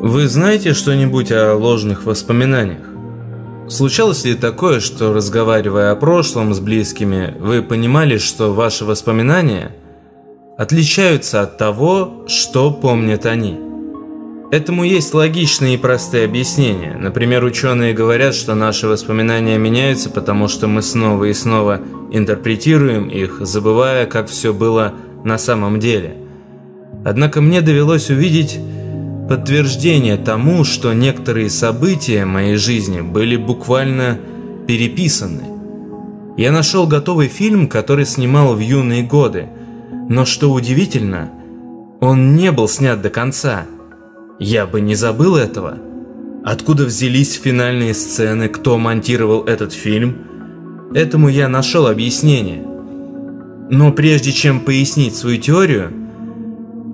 Вы знаете что-нибудь о ложных воспоминаниях? Случалось ли такое, что разговаривая о прошлом с близкими, вы понимали, что ваши воспоминания отличаются от того, что помнят они? Этому есть логичные и простые объяснения. Например, ученые говорят, что наши воспоминания меняются, потому что мы снова и снова интерпретируем их, забывая, как все было на самом деле. Однако мне довелось увидеть подтверждение тому, что некоторые события моей жизни были буквально переписаны. Я нашел готовый фильм, который снимал в юные годы, но что удивительно, он не был снят до конца. Я бы не забыл этого. Откуда взялись финальные сцены, кто монтировал этот фильм? Этому я нашел объяснение. Но прежде чем пояснить свою теорию,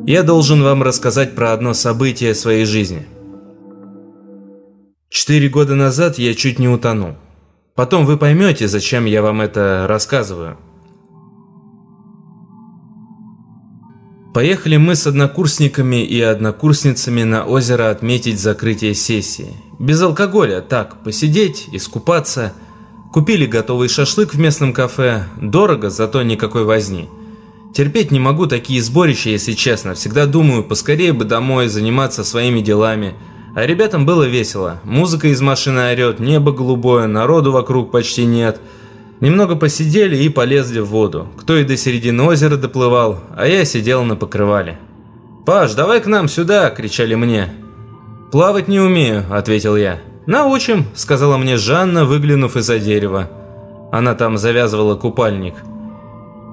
я должен вам рассказать про одно событие своей жизни. Четыре года назад я чуть не утонул. Потом вы поймете, зачем я вам это рассказываю. Поехали мы с однокурсниками и однокурсницами на озеро отметить закрытие сессии. Без алкоголя, так, посидеть, искупаться. Купили готовый шашлык в местном кафе. Дорого, зато никакой возни. Терпеть не могу такие сборища, если честно. Всегда думаю, поскорее бы домой, заниматься своими делами. А ребятам было весело. Музыка из машины орет, небо голубое, народу вокруг почти нет. Немного посидели и полезли в воду. Кто и до середины озера доплывал, а я сидел на покрывале. «Паш, давай к нам сюда!» – кричали мне. «Плавать не умею», – ответил я. «Научим», – сказала мне Жанна, выглянув из-за дерева. Она там завязывала купальник.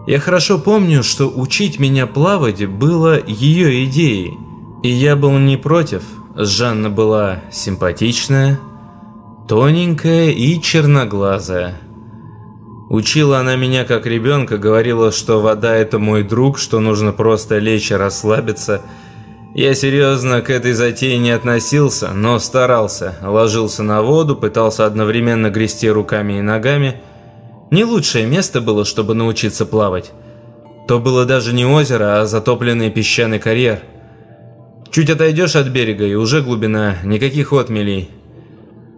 Я хорошо помню, что учить меня плавать было ее идеей. И я был не против. Жанна была симпатичная, тоненькая и черноглазая. Учила она меня как ребенка, говорила, что вода это мой друг, что нужно просто лечь и расслабиться. Я серьезно к этой затее не относился, но старался. Ложился на воду, пытался одновременно грести руками и ногами – не лучшее место было, чтобы научиться плавать. То было даже не озеро, а затопленный песчаный карьер. Чуть отойдешь от берега, и уже глубина, никаких отмелей.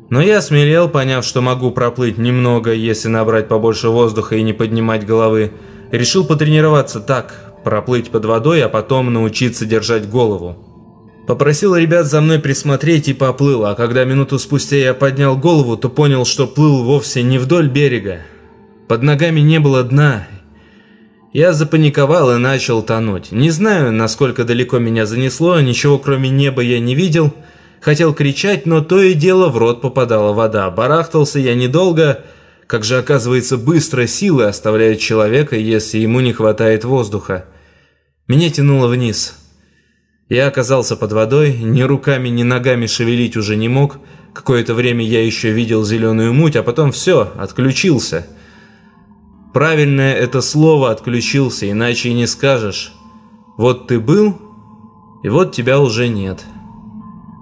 Но я смелел, поняв, что могу проплыть немного, если набрать побольше воздуха и не поднимать головы. Решил потренироваться так, проплыть под водой, а потом научиться держать голову. Попросил ребят за мной присмотреть и поплыл, а когда минуту спустя я поднял голову, то понял, что плыл вовсе не вдоль берега, под ногами не было дна. Я запаниковал и начал тонуть. Не знаю, насколько далеко меня занесло, ничего кроме неба я не видел. Хотел кричать, но то и дело в рот попадала вода. Барахтался я недолго. Как же оказывается, быстро силы оставляют человека, если ему не хватает воздуха. Меня тянуло вниз. Я оказался под водой, ни руками, ни ногами шевелить уже не мог. Какое-то время я еще видел зеленую муть, а потом все, отключился. Правильное это слово отключился, иначе и не скажешь. Вот ты был, и вот тебя уже нет.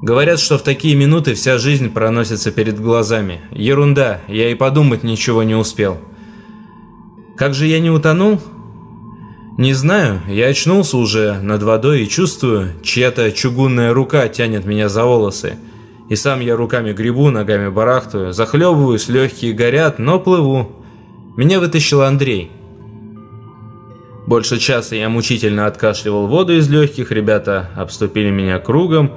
Говорят, что в такие минуты вся жизнь проносится перед глазами. Ерунда, я и подумать ничего не успел. Как же я не утонул? Не знаю, я очнулся уже над водой и чувствую, чья-то чугунная рука тянет меня за волосы. И сам я руками гребу, ногами барахтаю, захлебываюсь, легкие горят, но плыву. Меня вытащил Андрей. Больше часа я мучительно откашливал воду из легких, ребята обступили меня кругом,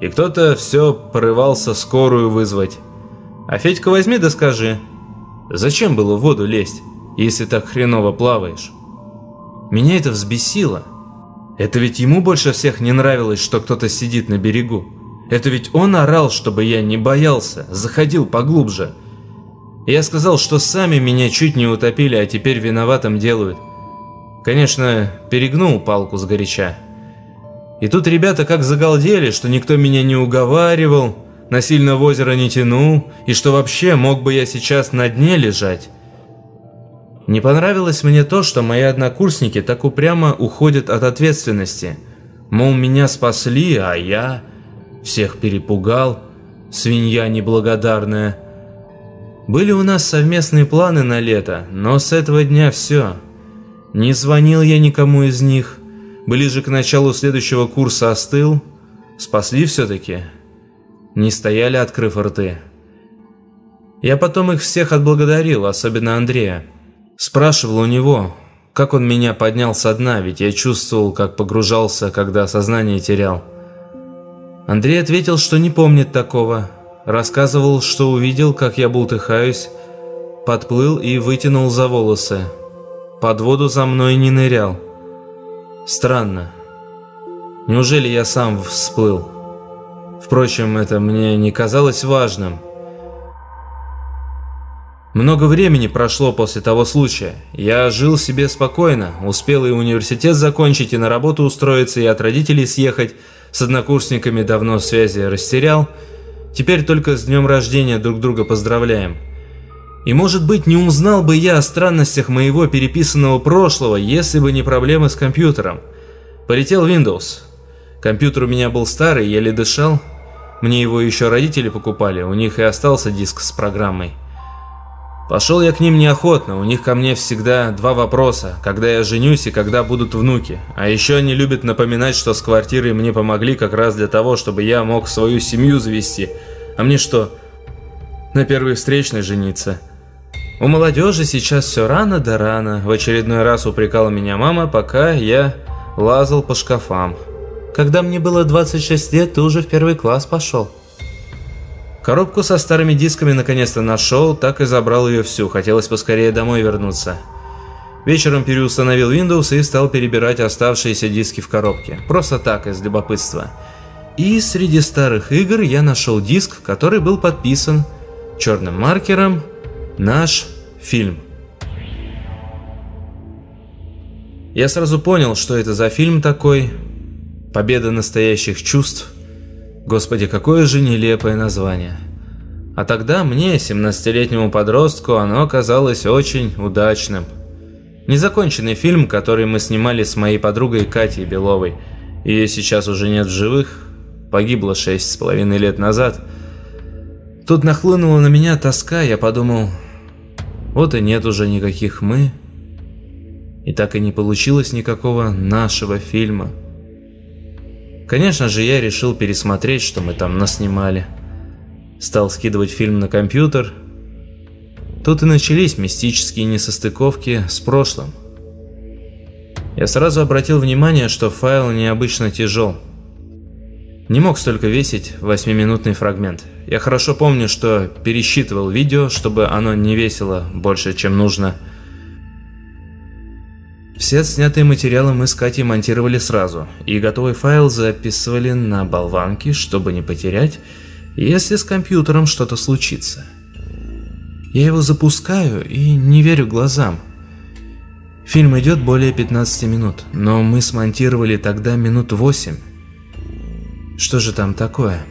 и кто-то все порывался скорую вызвать. А Федька возьми да скажи, зачем было в воду лезть, если так хреново плаваешь? Меня это взбесило. Это ведь ему больше всех не нравилось, что кто-то сидит на берегу. Это ведь он орал, чтобы я не боялся, заходил поглубже. Я сказал, что сами меня чуть не утопили, а теперь виноватым делают. Конечно, перегнул палку с горяча. И тут ребята как загалдели, что никто меня не уговаривал, насильно в озеро не тянул, и что вообще мог бы я сейчас на дне лежать. Не понравилось мне то, что мои однокурсники так упрямо уходят от ответственности. Мол, меня спасли, а я всех перепугал, свинья неблагодарная. Были у нас совместные планы на лето, но с этого дня все. Не звонил я никому из них. Ближе к началу следующего курса остыл. Спасли все-таки. Не стояли, открыв рты. Я потом их всех отблагодарил, особенно Андрея. Спрашивал у него, как он меня поднял со дна, ведь я чувствовал, как погружался, когда сознание терял. Андрей ответил, что не помнит такого. Рассказывал, что увидел, как я бултыхаюсь, подплыл и вытянул за волосы. Под воду за мной не нырял. Странно. Неужели я сам всплыл? Впрочем, это мне не казалось важным. Много времени прошло после того случая. Я жил себе спокойно, успел и университет закончить, и на работу устроиться, и от родителей съехать. С однокурсниками давно связи растерял. Теперь только с днем рождения друг друга поздравляем. И может быть не узнал бы я о странностях моего переписанного прошлого, если бы не проблемы с компьютером. Полетел Windows. Компьютер у меня был старый, еле дышал. Мне его еще родители покупали, у них и остался диск с программой. Пошел я к ним неохотно, у них ко мне всегда два вопроса, когда я женюсь и когда будут внуки. А еще они любят напоминать, что с квартирой мне помогли как раз для того, чтобы я мог свою семью завести. А мне что, на первой встречной жениться? У молодежи сейчас все рано да рано. В очередной раз упрекала меня мама, пока я лазал по шкафам. Когда мне было 26 лет, ты уже в первый класс пошел. Коробку со старыми дисками наконец-то нашел, так и забрал ее всю, хотелось поскорее домой вернуться. Вечером переустановил Windows и стал перебирать оставшиеся диски в коробке. Просто так, из любопытства. И среди старых игр я нашел диск, который был подписан черным маркером «Наш фильм». Я сразу понял, что это за фильм такой. Победа настоящих чувств – Господи, какое же нелепое название. А тогда мне, 17-летнему подростку, оно казалось очень удачным. Незаконченный фильм, который мы снимали с моей подругой Катей Беловой. Ее сейчас уже нет в живых, погибла шесть с половиной лет назад. Тут нахлынула на меня тоска, я подумал, вот и нет уже никаких «мы». И так и не получилось никакого нашего фильма. Конечно же, я решил пересмотреть, что мы там наснимали. Стал скидывать фильм на компьютер. Тут и начались мистические несостыковки с прошлым. Я сразу обратил внимание, что файл необычно тяжел. Не мог столько весить 8-минутный фрагмент. Я хорошо помню, что пересчитывал видео, чтобы оно не весило больше, чем нужно – все отснятые материалы мы с Катей монтировали сразу, и готовый файл записывали на болванки, чтобы не потерять, если с компьютером что-то случится. Я его запускаю и не верю глазам. Фильм идет более 15 минут, но мы смонтировали тогда минут 8. Что же там такое?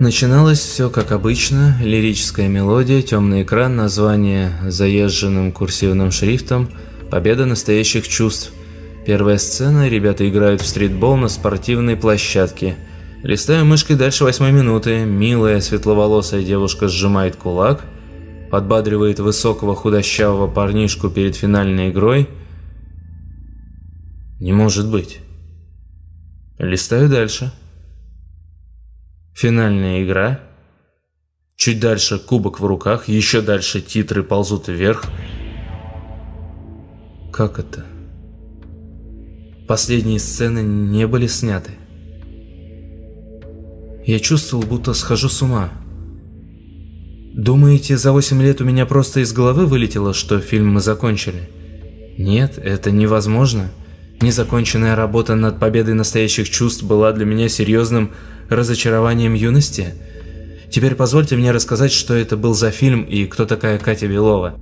Начиналось все как обычно, лирическая мелодия, темный экран, название заезженным курсивным шрифтом – Победа настоящих чувств. Первая сцена, ребята играют в стритбол на спортивной площадке. Листаю мышкой дальше восьмой минуты, милая светловолосая девушка сжимает кулак, подбадривает высокого худощавого парнишку перед финальной игрой. Не может быть. Листаю дальше. Финальная игра. Чуть дальше кубок в руках, еще дальше титры ползут вверх. Как это? Последние сцены не были сняты. Я чувствовал, будто схожу с ума. Думаете, за 8 лет у меня просто из головы вылетело, что фильм мы закончили? Нет, это невозможно. Незаконченная работа над победой настоящих чувств была для меня серьезным разочарованием юности. Теперь позвольте мне рассказать, что это был за фильм и кто такая Катя Белова.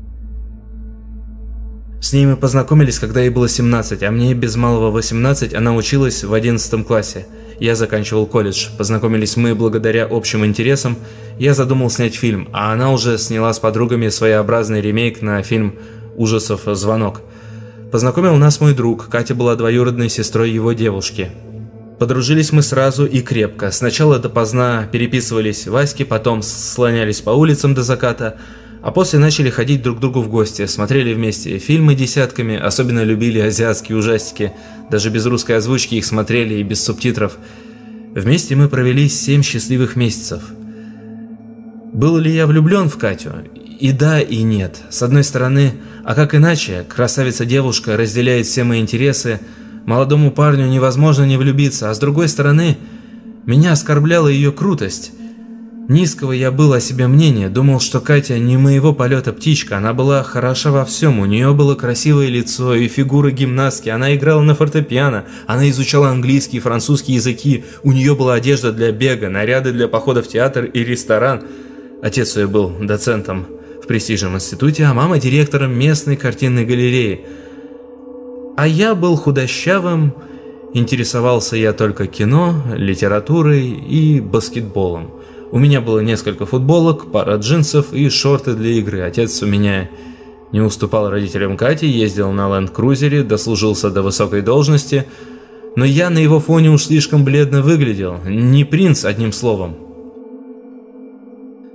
С ней мы познакомились, когда ей было 17, а мне без малого 18, она училась в 11 классе. Я заканчивал колледж. Познакомились мы благодаря общим интересам. Я задумал снять фильм, а она уже сняла с подругами своеобразный ремейк на фильм ужасов «Звонок». Познакомил нас мой друг, Катя была двоюродной сестрой его девушки. Подружились мы сразу и крепко. Сначала допоздна переписывались Васьки, потом слонялись по улицам до заката – а после начали ходить друг к другу в гости, смотрели вместе фильмы десятками, особенно любили азиатские ужастики. Даже без русской озвучки их смотрели и без субтитров – Вместе мы провели семь счастливых месяцев. Был ли я влюблен в Катю? И да, и нет. С одной стороны, а как иначе, красавица-девушка разделяет все мои интересы, молодому парню невозможно не влюбиться, а с другой стороны, меня оскорбляла ее крутость. Низкого я был о себе мнения, думал, что Катя не моего полета птичка, она была хороша во всем, у нее было красивое лицо и фигура гимнастки, она играла на фортепиано, она изучала английский и французский языки, у нее была одежда для бега, наряды для похода в театр и ресторан. Отец ее был доцентом в престижном институте, а мама директором местной картинной галереи. А я был худощавым, интересовался я только кино, литературой и баскетболом. У меня было несколько футболок, пара джинсов и шорты для игры. Отец у меня не уступал родителям Кати, ездил на ленд-крузере, дослужился до высокой должности, но я на его фоне уж слишком бледно выглядел. Не принц, одним словом.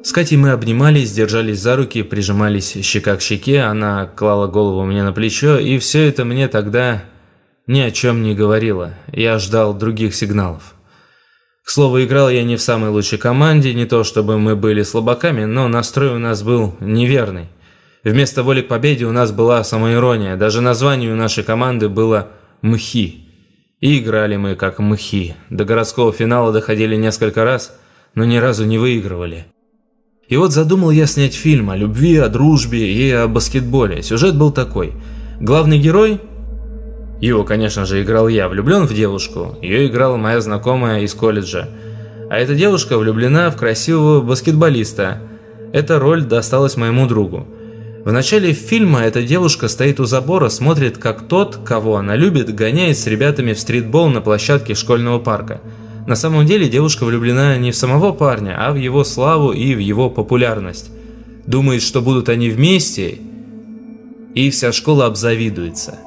С Катей мы обнимались, держались за руки, прижимались щека к щеке, она клала голову мне на плечо, и все это мне тогда ни о чем не говорило. Я ждал других сигналов. К слову, играл я не в самой лучшей команде, не то чтобы мы были слабаками, но настрой у нас был неверный. Вместо воли к победе у нас была самоирония, даже название у нашей команды было «Мхи». И играли мы как мхи. До городского финала доходили несколько раз, но ни разу не выигрывали. И вот задумал я снять фильм о любви, о дружбе и о баскетболе. Сюжет был такой. Главный герой, его, конечно же, играл я, влюблен в девушку, ее играла моя знакомая из колледжа. А эта девушка влюблена в красивого баскетболиста. Эта роль досталась моему другу. В начале фильма эта девушка стоит у забора, смотрит, как тот, кого она любит, гоняет с ребятами в стритбол на площадке школьного парка – на самом деле девушка влюблена не в самого парня, а в его славу и в его популярность. Думает, что будут они вместе, и вся школа обзавидуется.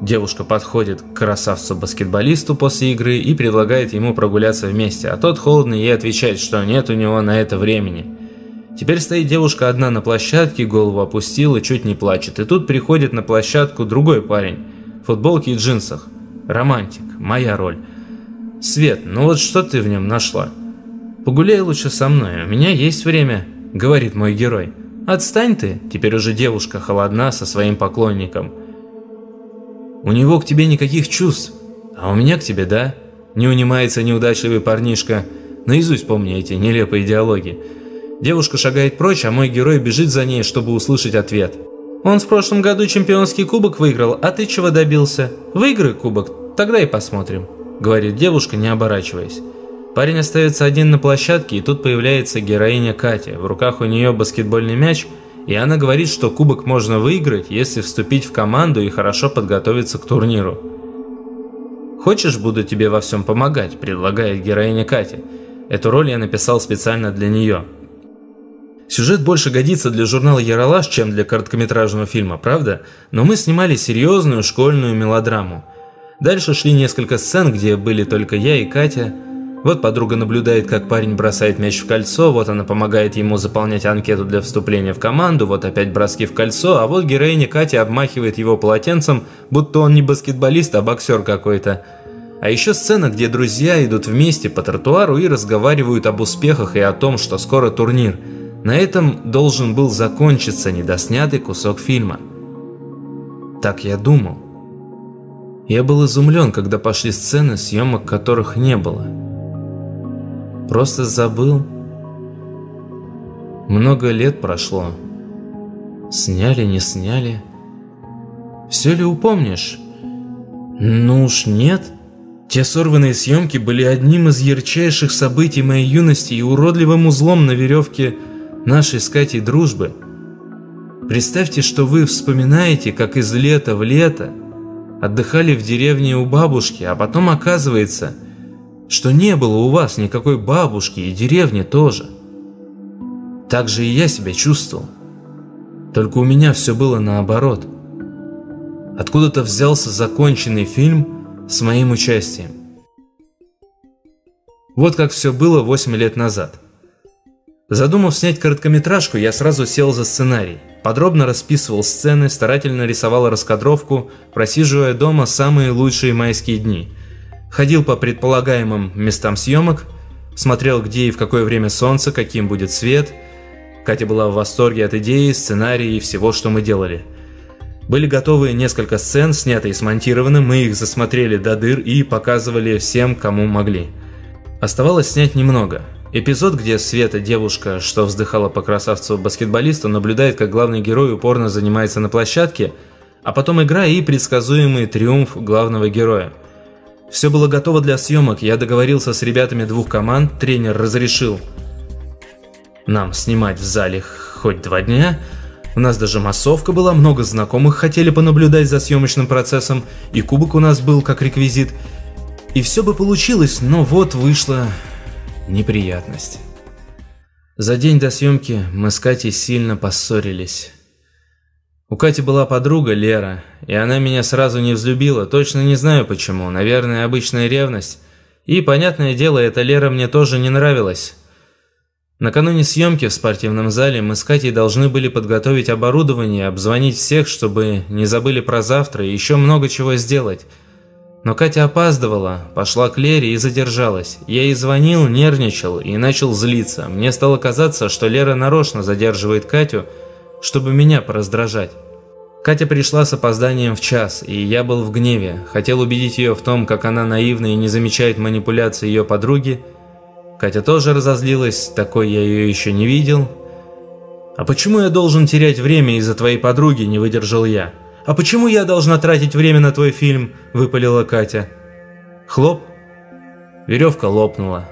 Девушка подходит к красавцу-баскетболисту после игры и предлагает ему прогуляться вместе, а тот холодно ей отвечает, что нет у него на это времени. Теперь стоит девушка одна на площадке, голову опустила, чуть не плачет. И тут приходит на площадку другой парень, в футболке и джинсах. Романтик, моя роль. «Свет, ну вот что ты в нем нашла?» «Погуляй лучше со мной, у меня есть время», — говорит мой герой. «Отстань ты, теперь уже девушка холодна со своим поклонником». «У него к тебе никаких чувств, а у меня к тебе, да?» Не унимается неудачливый парнишка. Наизусть помни эти нелепые диалоги. Девушка шагает прочь, а мой герой бежит за ней, чтобы услышать ответ. «Он в прошлом году чемпионский кубок выиграл, а ты чего добился? Выиграй кубок, тогда и посмотрим» говорит девушка, не оборачиваясь. Парень остается один на площадке, и тут появляется героиня Катя. В руках у нее баскетбольный мяч, и она говорит, что кубок можно выиграть, если вступить в команду и хорошо подготовиться к турниру. «Хочешь, буду тебе во всем помогать», – предлагает героиня Катя. Эту роль я написал специально для нее. Сюжет больше годится для журнала «Яралаш», чем для короткометражного фильма, правда? Но мы снимали серьезную школьную мелодраму – Дальше шли несколько сцен, где были только я и Катя. Вот подруга наблюдает, как парень бросает мяч в кольцо, вот она помогает ему заполнять анкету для вступления в команду, вот опять броски в кольцо, а вот героиня Катя обмахивает его полотенцем, будто он не баскетболист, а боксер какой-то. А еще сцена, где друзья идут вместе по тротуару и разговаривают об успехах и о том, что скоро турнир. На этом должен был закончиться недоснятый кусок фильма. Так я думал. Я был изумлен, когда пошли сцены, съемок которых не было. Просто забыл. Много лет прошло. Сняли, не сняли. Все ли упомнишь? Ну уж нет. Те сорванные съемки были одним из ярчайших событий моей юности и уродливым узлом на веревке нашей с Катей дружбы. Представьте, что вы вспоминаете, как из лета в лето отдыхали в деревне у бабушки, а потом оказывается, что не было у вас никакой бабушки и деревни тоже. Так же и я себя чувствовал. Только у меня все было наоборот. Откуда-то взялся законченный фильм с моим участием. Вот как все было 8 лет назад. Задумав снять короткометражку, я сразу сел за сценарий. Подробно расписывал сцены, старательно рисовал раскадровку, просиживая дома самые лучшие майские дни. Ходил по предполагаемым местам съемок, смотрел где и в какое время солнце, каким будет свет. Катя была в восторге от идеи, сценария и всего, что мы делали. Были готовы несколько сцен, снятые и смонтированы, мы их засмотрели до дыр и показывали всем, кому могли. Оставалось снять немного. Эпизод, где Света, девушка, что вздыхала по красавцу-баскетболисту, наблюдает, как главный герой упорно занимается на площадке, а потом игра и предсказуемый триумф главного героя. Все было готово для съемок, я договорился с ребятами двух команд, тренер разрешил нам снимать в зале хоть два дня – у нас даже массовка была, много знакомых хотели понаблюдать за съемочным процессом, и кубок у нас был как реквизит. И все бы получилось, но вот вышла неприятность. За день до съемки мы с Катей сильно поссорились. У Кати была подруга Лера, и она меня сразу не взлюбила, точно не знаю почему, наверное, обычная ревность. И, понятное дело, эта Лера мне тоже не нравилась. Накануне съемки в спортивном зале мы с Катей должны были подготовить оборудование, обзвонить всех, чтобы не забыли про завтра и еще много чего сделать. Но Катя опаздывала, пошла к Лере и задержалась. Я ей звонил, нервничал и начал злиться. Мне стало казаться, что Лера нарочно задерживает Катю, чтобы меня пораздражать. Катя пришла с опозданием в час, и я был в гневе. Хотел убедить ее в том, как она наивна и не замечает манипуляции ее подруги, Катя тоже разозлилась, такой я ее еще не видел. «А почему я должен терять время из-за твоей подруги?» – не выдержал я. «А почему я должна тратить время на твой фильм?» – выпалила Катя. Хлоп. Веревка лопнула.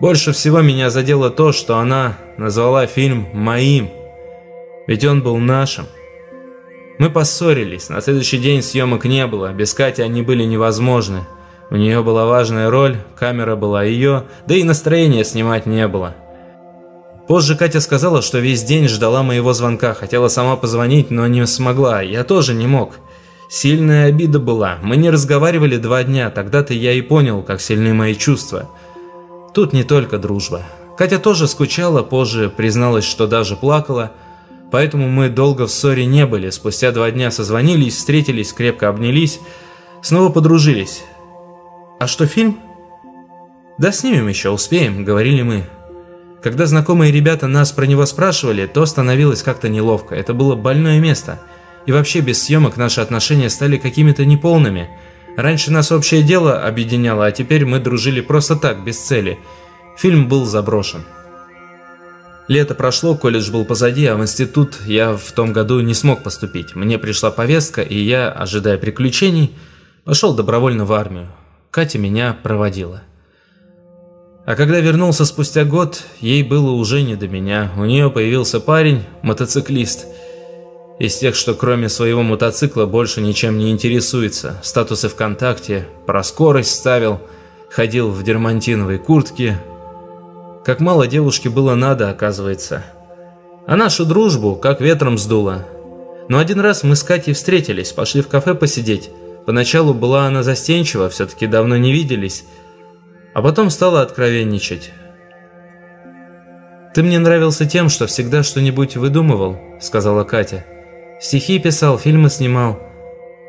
Больше всего меня задело то, что она назвала фильм «моим». Ведь он был нашим. Мы поссорились, на следующий день съемок не было, без Кати они были невозможны. У нее была важная роль, камера была ее, да и настроения снимать не было. Позже Катя сказала, что весь день ждала моего звонка, хотела сама позвонить, но не смогла, я тоже не мог. Сильная обида была, мы не разговаривали два дня, тогда-то я и понял, как сильны мои чувства. Тут не только дружба. Катя тоже скучала, позже призналась, что даже плакала, поэтому мы долго в ссоре не были, спустя два дня созвонились, встретились, крепко обнялись, снова подружились. «А что фильм?» «Да снимем еще, успеем», — говорили мы. Когда знакомые ребята нас про него спрашивали, то становилось как-то неловко. Это было больное место. И вообще без съемок наши отношения стали какими-то неполными. Раньше нас общее дело объединяло, а теперь мы дружили просто так, без цели. Фильм был заброшен. Лето прошло, колледж был позади, а в институт я в том году не смог поступить. Мне пришла повестка, и я, ожидая приключений, пошел добровольно в армию. Катя меня проводила. А когда вернулся спустя год, ей было уже не до меня. У нее появился парень, мотоциклист. Из тех, что кроме своего мотоцикла больше ничем не интересуется. Статусы ВКонтакте, про скорость ставил, ходил в дермантиновой куртке. Как мало девушке было надо, оказывается. А нашу дружбу как ветром сдуло. Но один раз мы с Катей встретились, пошли в кафе посидеть. Поначалу была она застенчива, все-таки давно не виделись, а потом стала откровенничать. «Ты мне нравился тем, что всегда что-нибудь выдумывал», — сказала Катя. «Стихи писал, фильмы снимал.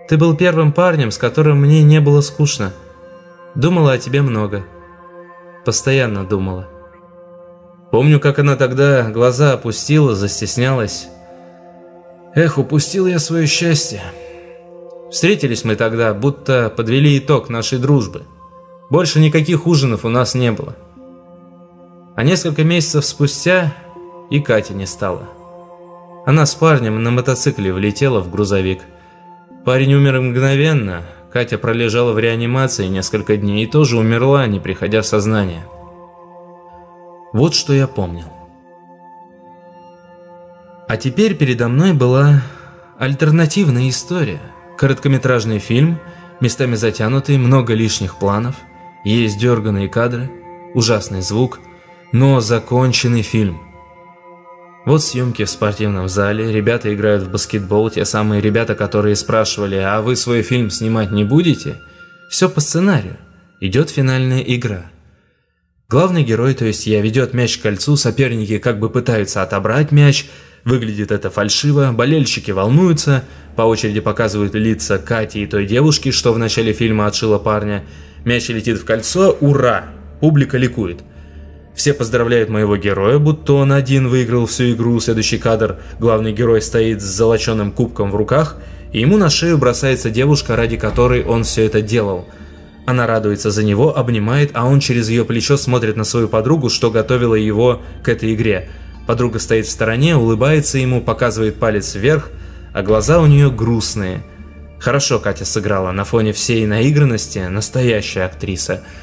Ты был первым парнем, с которым мне не было скучно. Думала о тебе много. Постоянно думала». Помню, как она тогда глаза опустила, застеснялась. «Эх, упустил я свое счастье». Встретились мы тогда, будто подвели итог нашей дружбы. Больше никаких ужинов у нас не было. А несколько месяцев спустя и Кати не стало. Она с парнем на мотоцикле влетела в грузовик. Парень умер мгновенно, Катя пролежала в реанимации несколько дней и тоже умерла, не приходя в сознание. Вот что я помнил. А теперь передо мной была альтернативная история – Короткометражный фильм, местами затянутый, много лишних планов, есть дерганные кадры, ужасный звук, но законченный фильм. Вот съемки в спортивном зале, ребята играют в баскетбол, те самые ребята, которые спрашивали, а вы свой фильм снимать не будете? Все по сценарию. Идет финальная игра. Главный герой, то есть я, ведет мяч к кольцу, соперники как бы пытаются отобрать мяч, Выглядит это фальшиво, болельщики волнуются, по очереди показывают лица Кати и той девушки, что в начале фильма отшила парня. Мяч летит в кольцо, ура! Публика ликует. Все поздравляют моего героя, будто он один выиграл всю игру. Следующий кадр. Главный герой стоит с золоченым кубком в руках, и ему на шею бросается девушка, ради которой он все это делал. Она радуется за него, обнимает, а он через ее плечо смотрит на свою подругу, что готовила его к этой игре. Подруга стоит в стороне, улыбается ему, показывает палец вверх, а глаза у нее грустные. Хорошо Катя сыграла, на фоне всей наигранности настоящая актриса –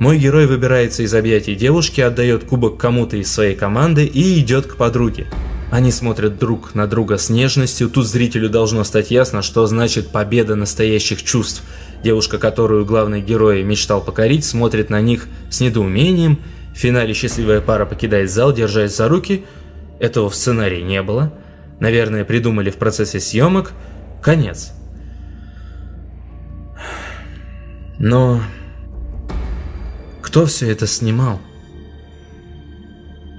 мой герой выбирается из объятий девушки, отдает кубок кому-то из своей команды и идет к подруге. Они смотрят друг на друга с нежностью, тут зрителю должно стать ясно, что значит победа настоящих чувств. Девушка, которую главный герой мечтал покорить, смотрит на них с недоумением. В финале счастливая пара покидает зал, держась за руки. Этого в сценарии не было. Наверное, придумали в процессе съемок. Конец. Но кто все это снимал?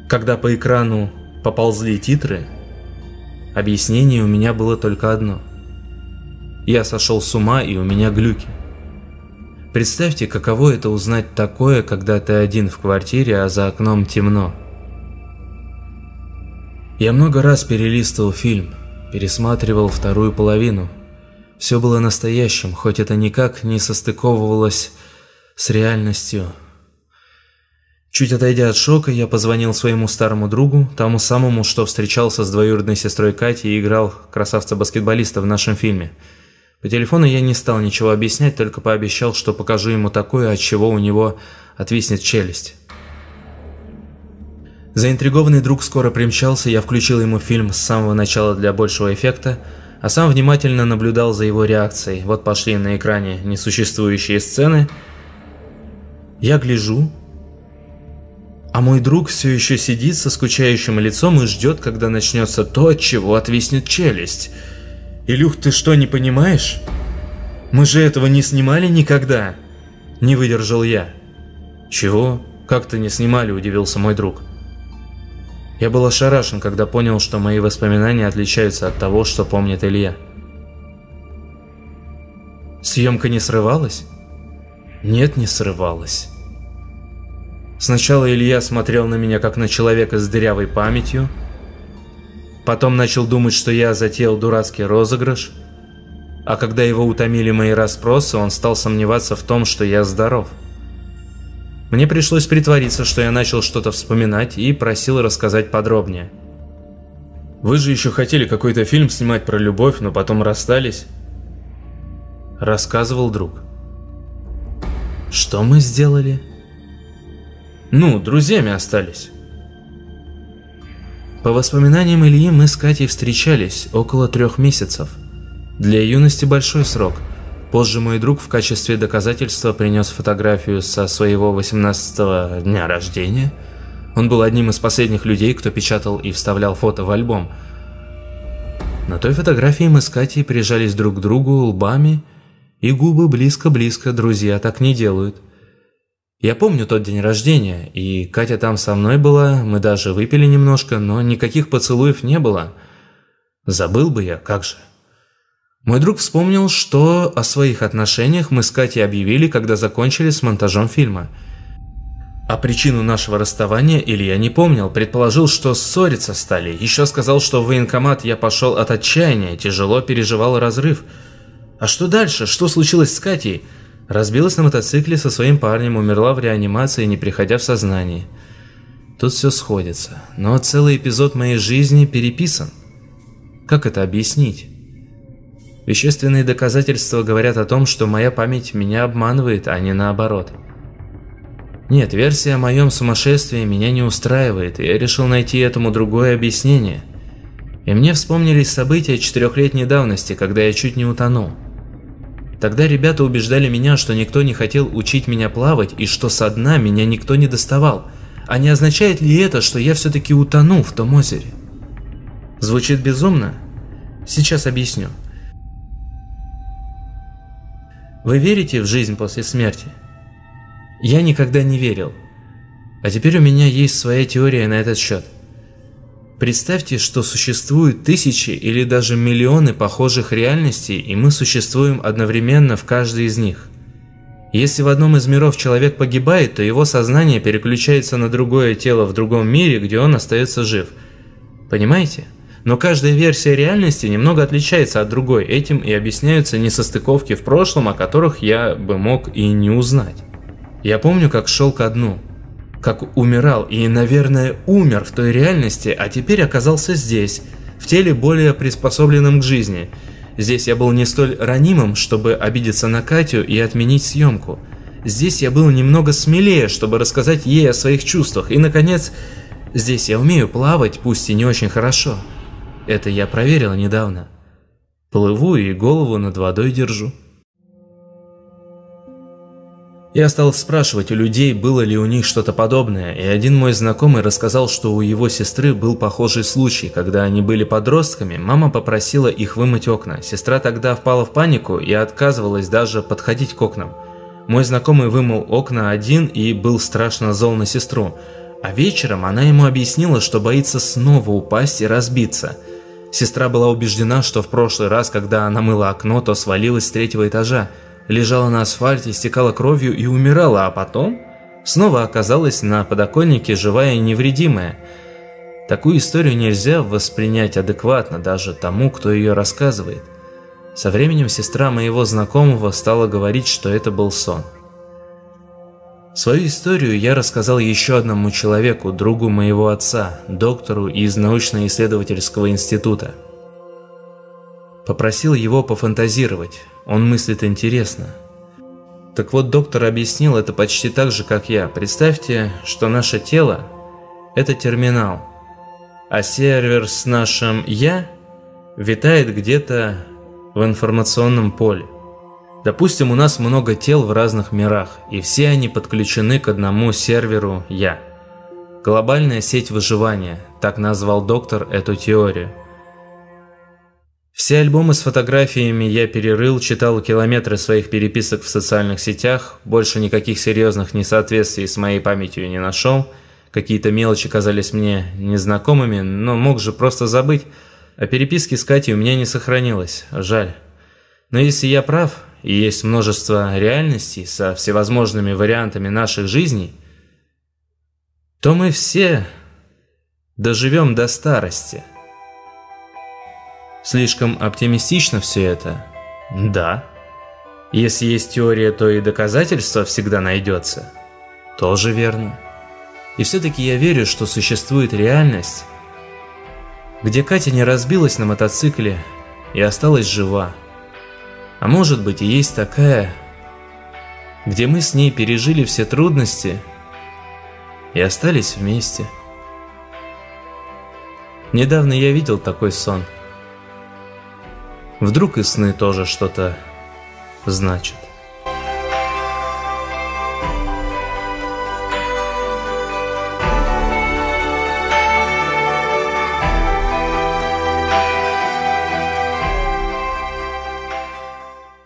Когда по экрану поползли титры, объяснение у меня было только одно. Я сошел с ума и у меня глюки. Представьте, каково это узнать такое, когда ты один в квартире, а за окном темно. Я много раз перелистывал фильм, пересматривал вторую половину. Все было настоящим, хоть это никак не состыковывалось с реальностью. Чуть отойдя от шока, я позвонил своему старому другу, тому самому, что встречался с двоюродной сестрой Катей и играл красавца-баскетболиста в нашем фильме. По телефону я не стал ничего объяснять, только пообещал, что покажу ему такое, от чего у него отвиснет челюсть. Заинтригованный друг скоро примчался, я включил ему фильм с самого начала для большего эффекта, а сам внимательно наблюдал за его реакцией. Вот пошли на экране несуществующие сцены. Я гляжу, а мой друг все еще сидит со скучающим лицом и ждет, когда начнется то, от чего отвиснет челюсть. Илюх, ты что, не понимаешь? Мы же этого не снимали никогда. Не выдержал я. Чего? Как-то не снимали, удивился мой друг. Я был ошарашен, когда понял, что мои воспоминания отличаются от того, что помнит Илья. Съемка не срывалась? Нет, не срывалась. Сначала Илья смотрел на меня как на человека с дырявой памятью, потом начал думать, что я затеял дурацкий розыгрыш, а когда его утомили мои расспросы, он стал сомневаться в том, что я здоров. Мне пришлось притвориться, что я начал что-то вспоминать и просил рассказать подробнее. «Вы же еще хотели какой-то фильм снимать про любовь, но потом расстались?» Рассказывал друг. «Что мы сделали?» Ну, друзьями остались. По воспоминаниям Ильи, мы с Катей встречались около трех месяцев. Для юности большой срок. Позже мой друг в качестве доказательства принес фотографию со своего 18-го дня рождения. Он был одним из последних людей, кто печатал и вставлял фото в альбом. На той фотографии мы с Катей прижались друг к другу лбами, и губы близко-близко, друзья так не делают. Я помню тот день рождения, и Катя там со мной была, мы даже выпили немножко, но никаких поцелуев не было. Забыл бы я, как же. Мой друг вспомнил, что о своих отношениях мы с Катей объявили, когда закончили с монтажом фильма. А причину нашего расставания Илья не помнил, предположил, что ссориться стали. Еще сказал, что в военкомат я пошел от отчаяния, тяжело переживал разрыв. А что дальше? Что случилось с Катей? Разбилась на мотоцикле со своим парнем, умерла в реанимации, не приходя в сознание. Тут все сходится. Но целый эпизод моей жизни переписан. Как это объяснить? Вещественные доказательства говорят о том, что моя память меня обманывает, а не наоборот. Нет, версия о моем сумасшествии меня не устраивает, и я решил найти этому другое объяснение. И мне вспомнились события четырехлетней давности, когда я чуть не утонул. Тогда ребята убеждали меня, что никто не хотел учить меня плавать и что со дна меня никто не доставал. А не означает ли это, что я все-таки утонул в том озере? Звучит безумно? Сейчас объясню. Вы верите в жизнь после смерти? Я никогда не верил. А теперь у меня есть своя теория на этот счет. Представьте, что существуют тысячи или даже миллионы похожих реальностей, и мы существуем одновременно в каждой из них. Если в одном из миров человек погибает, то его сознание переключается на другое тело в другом мире, где он остается жив. Понимаете? Но каждая версия реальности немного отличается от другой. Этим и объясняются несостыковки в прошлом, о которых я бы мог и не узнать. Я помню, как шел ко дну. Как умирал и, наверное, умер в той реальности, а теперь оказался здесь, в теле более приспособленном к жизни – Здесь я был не столь ранимым, чтобы обидеться на Катю и отменить съемку. Здесь я был немного смелее, чтобы рассказать ей о своих чувствах. И, наконец, здесь я умею плавать, пусть и не очень хорошо. Это я проверил недавно. Плыву и голову над водой держу. Я стал спрашивать у людей, было ли у них что-то подобное, и один мой знакомый рассказал, что у его сестры был похожий случай. Когда они были подростками, мама попросила их вымыть окна. Сестра тогда впала в панику и отказывалась даже подходить к окнам. Мой знакомый вымыл окна один и был страшно зол на сестру. А вечером она ему объяснила, что боится снова упасть и разбиться. Сестра была убеждена, что в прошлый раз, когда она мыла окно, то свалилась с третьего этажа лежала на асфальте, стекала кровью и умирала, а потом снова оказалась на подоконнике живая и невредимая. Такую историю нельзя воспринять адекватно даже тому, кто ее рассказывает. Со временем сестра моего знакомого стала говорить, что это был сон. Свою историю я рассказал еще одному человеку, другу моего отца, доктору из научно-исследовательского института. Попросил его пофантазировать, он мыслит интересно. Так вот, доктор объяснил это почти так же, как я. Представьте, что наше тело – это терминал, а сервер с нашим «я» витает где-то в информационном поле. Допустим, у нас много тел в разных мирах, и все они подключены к одному серверу «я». Глобальная сеть выживания, так назвал доктор эту теорию. Все альбомы с фотографиями я перерыл, читал километры своих переписок в социальных сетях, больше никаких серьезных несоответствий с моей памятью не нашел. Какие-то мелочи казались мне незнакомыми, но мог же просто забыть. А переписки с Катей у меня не сохранилось, жаль. Но если я прав, и есть множество реальностей со всевозможными вариантами наших жизней, то мы все доживем до старости. Слишком оптимистично все это? Да. Если есть теория, то и доказательство всегда найдется. Тоже верно. И все-таки я верю, что существует реальность, где Катя не разбилась на мотоцикле и осталась жива. А может быть и есть такая, где мы с ней пережили все трудности и остались вместе. Недавно я видел такой сон – Вдруг и сны тоже что-то значат.